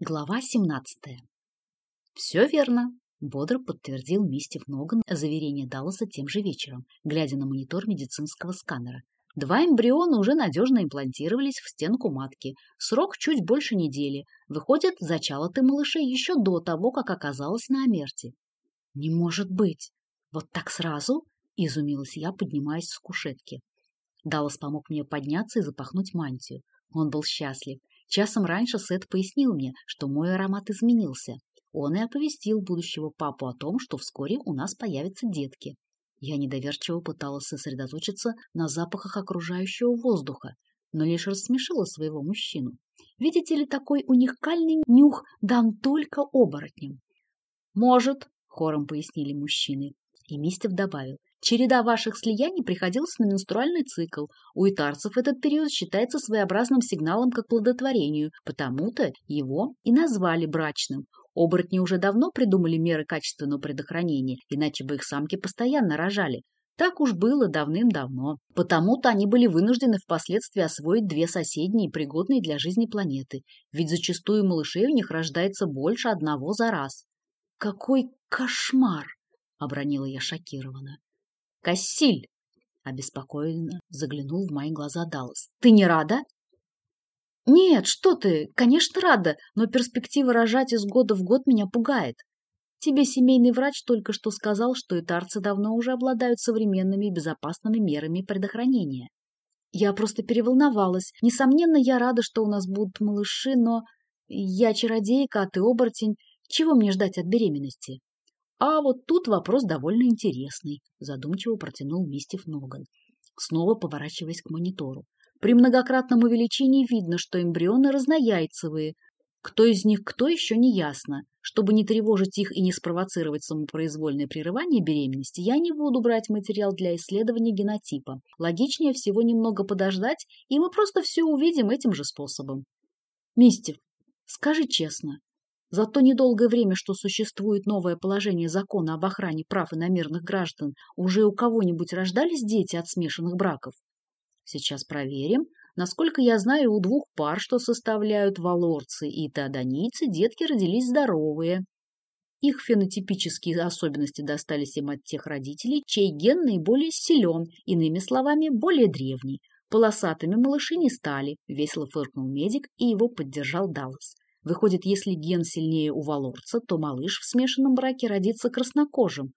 Глава 17. «Все верно», — бодро подтвердил Мистев Ноган заверение Далласа тем же вечером, глядя на монитор медицинского сканера. Два эмбриона уже надежно имплантировались в стенку матки. Срок чуть больше недели. Выходит, зачало ты малышей еще до того, как оказалась на Амерте. «Не может быть! Вот так сразу?» — изумилась я, поднимаясь с кушетки. Даллас помог мне подняться и запахнуть мантию. Он был счастлив. Часом раньше Сет пояснил мне, что мой аромат изменился. Он и оповестил будущего папу о том, что вскоре у нас появятся детки. Я недоверчиво пыталась сосредоточиться на запахах окружающего воздуха, но лишь рассмешила своего мужчину. Видите ли, такой уникальный нюх дан только оборотням. «Может», — хором пояснили мужчины. И Мистев добавил, Череда ваших слияний приходилась на менструальный цикл. У итарцев этот период считается своеобразным сигналом к оплодотворению, потому-то его и назвали брачным. Оборотни уже давно придумали меры качественного предохранения, иначе бы их самки постоянно рожали. Так уж было давным-давно. Потому-то они были вынуждены впоследствии освоить две соседние, пригодные для жизни планеты. Ведь зачастую малышей у них рождается больше одного за раз. «Какой кошмар!» — обронила я шокированно. Кассиль!» Обеспокоенно заглянул в мои глаза Даллас. «Ты не рада?» «Нет, что ты, конечно, рада, но перспектива рожать из года в год меня пугает. Тебе семейный врач только что сказал, что итарцы давно уже обладают современными и безопасными мерами предохранения. Я просто переволновалась. Несомненно, я рада, что у нас будут малыши, но я чародейка, а ты оборотень. Чего мне ждать от беременности? А вот тут вопрос довольно интересный, задумчиво протянул Мистев Ноган, снова поворачиваясь к монитору. При многократном увеличении видно, что эмбрионы разнояйцевые. Кто из них кто, еще не ясно. Чтобы не тревожить их и не спровоцировать самопроизвольное прерывание беременности, я не буду брать материал для исследования генотипа. Логичнее всего немного подождать, и мы просто все увидим этим же способом. Мистев, скажи честно, за то недолгое время, что существует новое положение закона об охране прав иномерных граждан, уже у кого-нибудь рождались дети от смешанных браков? Сейчас проверим. Насколько я знаю, у двух пар, что составляют валорцы и теодонийцы, детки родились здоровые. Их фенотипические особенности достались им от тех родителей, чей ген наиболее силен, иными словами, более древний. Полосатыми малыши не стали, весело фыркнул медик, и его поддержал Даллас. Выходит, если ген сильнее у валорца, то малыш в смешанном браке родится краснокожим.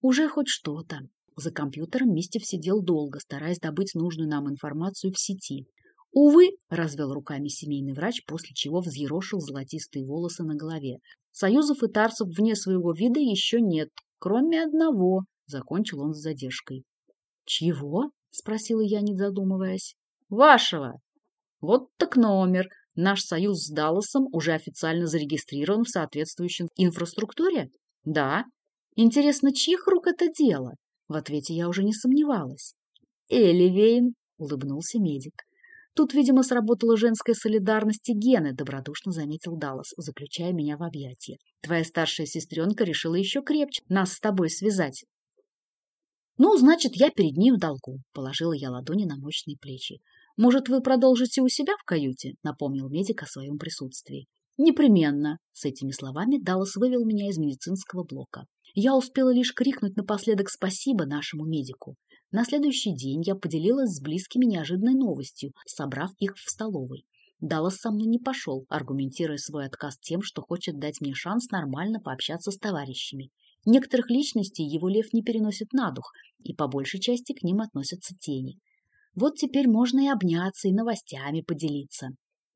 Уже хоть что-то. За компьютером Мистев сидел долго, стараясь добыть нужную нам информацию в сети. «Увы», — развел руками семейный врач, после чего взъерошил золотистые волосы на голове. «Союзов и тарцев вне своего вида еще нет, кроме одного», — закончил он с задержкой. «Чего?» — спросила я, не задумываясь. «Вашего!» «Вот так номер. Наш союз с Далласом уже официально зарегистрирован в соответствующей инфраструктуре? Да. Интересно, чьих рук это дело? В ответе я уже не сомневалась. Эливейн, улыбнулся медик. Тут, видимо, сработала женская солидарность и гены, добродушно заметил Даллас, заключая меня в объятия. Твоя старшая сестренка решила еще крепче нас с тобой связать. Ну, значит, я перед ней в долгу, положила я ладони на мощные плечи. «Может, вы продолжите у себя в каюте?» — напомнил медик о своем присутствии. «Непременно!» — с этими словами Даллас вывел меня из медицинского блока. Я успела лишь крикнуть напоследок спасибо нашему медику. На следующий день я поделилась с близкими неожиданной новостью, собрав их в столовой. Даллас со мной не пошел, аргументируя свой отказ тем, что хочет дать мне шанс нормально пообщаться с товарищами. Некоторых личностей его лев не переносит на дух, и по большей части к ним относятся тени. Вот теперь можно и обняться, и новостями поделиться.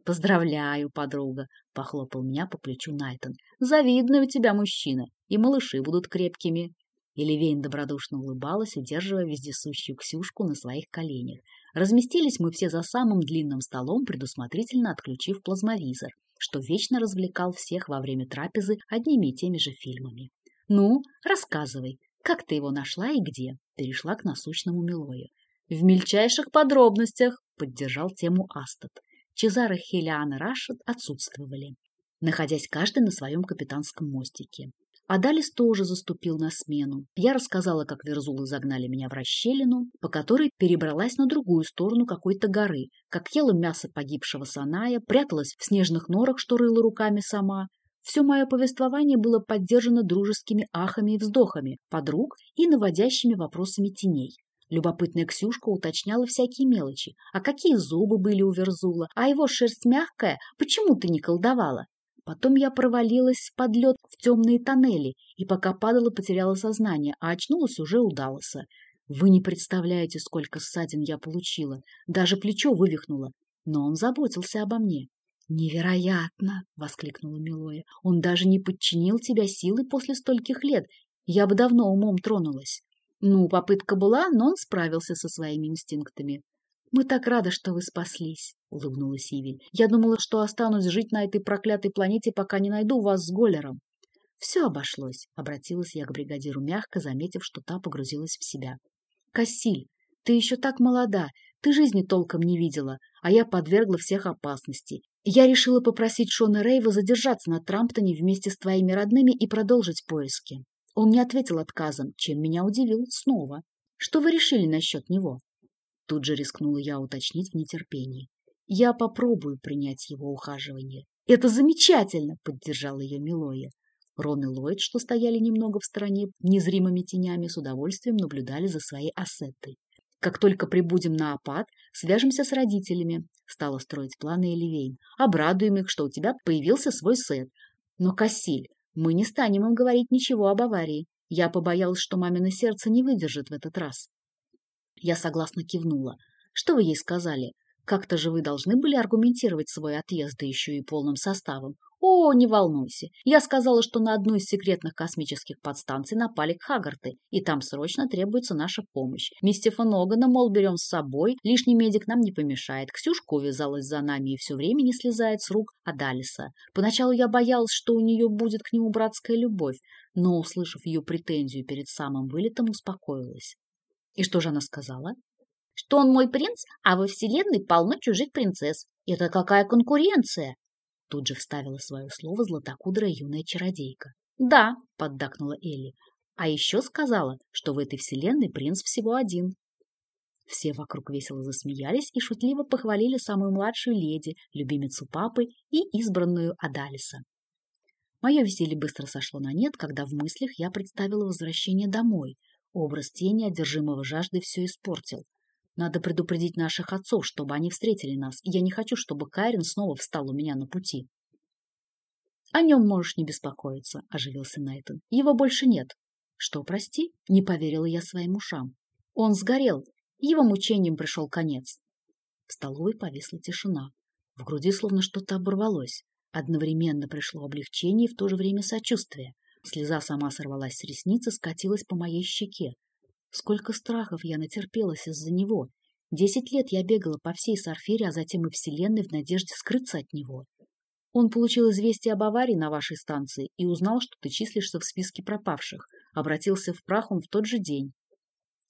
«Поздравляю, подруга!» — похлопал меня по плечу Найтон. «Завидный у тебя мужчина, и малыши будут крепкими». Елевейн добродушно улыбалась, удерживая вездесущую Ксюшку на своих коленях. Разместились мы все за самым длинным столом, предусмотрительно отключив плазмовизор, что вечно развлекал всех во время трапезы одними и теми же фильмами. «Ну, рассказывай, как ты его нашла и где?» Перешла к насущному Милою. В мельчайших подробностях поддержал тему Астад. Чезар и Хелиан Рашид отсутствовали, находясь каждый на своем капитанском мостике. Адалис тоже заступил на смену. Я рассказала, как верзулы загнали меня в расщелину, по которой перебралась на другую сторону какой-то горы, как ела мясо погибшего Саная, пряталась в снежных норах, что рыла руками сама. Все мое повествование было поддержано дружескими ахами и вздохами подруг и наводящими вопросами теней. Любопытная Ксюшка уточняла всякие мелочи. А какие зубы были у Верзула? А его шерсть мягкая? Почему ты не колдовала? Потом я провалилась под лед в темные тоннели и пока падала, потеряла сознание, а очнулась уже у Далласа. Вы не представляете, сколько ссадин я получила. Даже плечо вывихнуло. Но он заботился обо мне. «Невероятно!» — воскликнула Милоя. «Он даже не подчинил тебя силой после стольких лет. Я бы давно умом тронулась». Ну, попытка была, но он справился со своими инстинктами. «Мы так рады, что вы спаслись», — улыбнулась Ивель. «Я думала, что останусь жить на этой проклятой планете, пока не найду вас с Голлером». «Все обошлось», — обратилась я к бригадиру мягко, заметив, что та погрузилась в себя. «Кассиль, ты еще так молода, ты жизни толком не видела, а я подвергла всех опасности. Я решила попросить Шона Рейва задержаться на Трамптоне вместе с твоими родными и продолжить поиски. Он не ответил отказом, чем меня удивил снова. Что вы решили насчет него?» Тут же рискнула я уточнить в нетерпении. Я попробую принять его ухаживание. Это замечательно, поддержал ее Милоя. Рон и Ллойд, что стояли немного в стороне, незримыми тенями, с удовольствием наблюдали за своей ассетой. Как только прибудем на опад, свяжемся с родителями. Стала строить планы Эливейн. Обрадуем их, что у тебя появился свой сет. Но, Кассиль, мы не станем им говорить ничего об аварии. Я побоялась, что мамино сердце не выдержит в этот раз. Я согласно кивнула. Что вы ей сказали? Как-то же вы должны были аргументировать свой отъезд, да еще и полным составом. О, не волнуйся. Я сказала, что на одну из секретных космических подстанций напали Хагарты, и там срочно требуется наша помощь. Мистефа Ногана, мол, берем с собой, лишний медик нам не помешает. Ксюшка увязалась за нами и все время не слезает с рук Адалиса. Поначалу я боялась, что у нее будет к нему братская любовь, но, услышав ее претензию перед самым вылетом, успокоилась. И что же она сказала? Что он мой принц, а во вселенной полно чужих принцесс. Это какая конкуренция? Тут же вставила свое слово златокудрая юная чародейка. Да, поддакнула Элли. А еще сказала, что в этой вселенной принц всего один. Все вокруг весело засмеялись и шутливо похвалили самую младшую леди, любимицу папы и избранную Адалиса. Мое веселье быстро сошло на нет, когда в мыслях я представила возвращение домой, Образ тени, одержимого жаждой, все испортил. Надо предупредить наших отцов, чтобы они встретили нас. Я не хочу, чтобы Кайрин снова встал у меня на пути. — О нем можешь не беспокоиться, — оживился Найтон. — Его больше нет. — Что, прости? — не поверила я своим ушам. Он сгорел. Его мучением пришел конец. В столовой повисла тишина. В груди словно что-то оборвалось. Одновременно пришло облегчение и в то же время сочувствие. Слеза сама сорвалась с ресницы, скатилась по моей щеке. Сколько страхов я натерпелась из-за него. Десять лет я бегала по всей Сарфере, а затем и Вселенной в надежде скрыться от него. Он получил известие об аварии на вашей станции и узнал, что ты числишься в списке пропавших. Обратился в прах в тот же день.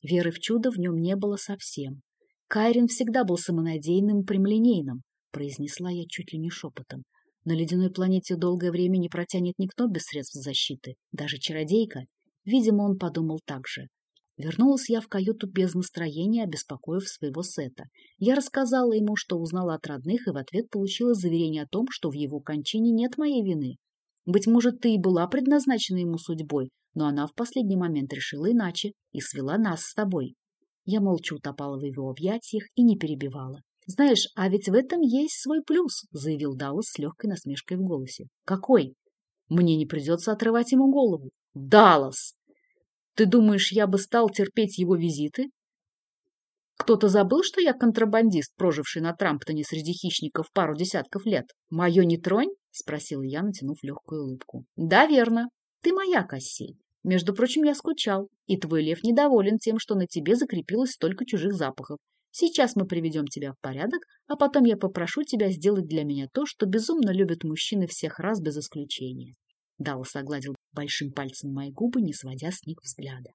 Веры в чудо в нем не было совсем. Кайрин всегда был самонадеянным прямолинейным, произнесла я чуть ли не шепотом. На ледяной планете долгое время не протянет никто без средств защиты, даже чародейка. Видимо, он подумал так же. Вернулась я в каюту без настроения, обеспокоив своего сета. Я рассказала ему, что узнала от родных, и в ответ получила заверение о том, что в его кончине нет моей вины. Быть может, ты и была предназначена ему судьбой, но она в последний момент решила иначе и свела нас с тобой. Я молча утопала в его объятиях и не перебивала. «Знаешь, а ведь в этом есть свой плюс», — заявил Даллас с легкой насмешкой в голосе. «Какой?» «Мне не придется отрывать ему голову». «Даллас! Ты думаешь, я бы стал терпеть его визиты?» «Кто-то забыл, что я контрабандист, проживший на Трамптоне среди хищников пару десятков лет? Мое не тронь?» — спросила я, натянув легкую улыбку. «Да, верно. Ты моя, Кассиль. Между прочим, я скучал, и твой лев недоволен тем, что на тебе закрепилось столько чужих запахов. Сейчас мы приведем тебя в порядок, а потом я попрошу тебя сделать для меня то, что безумно любят мужчины всех раз без исключения. Даллас огладил большим пальцем мои губы, не сводя с них взгляда.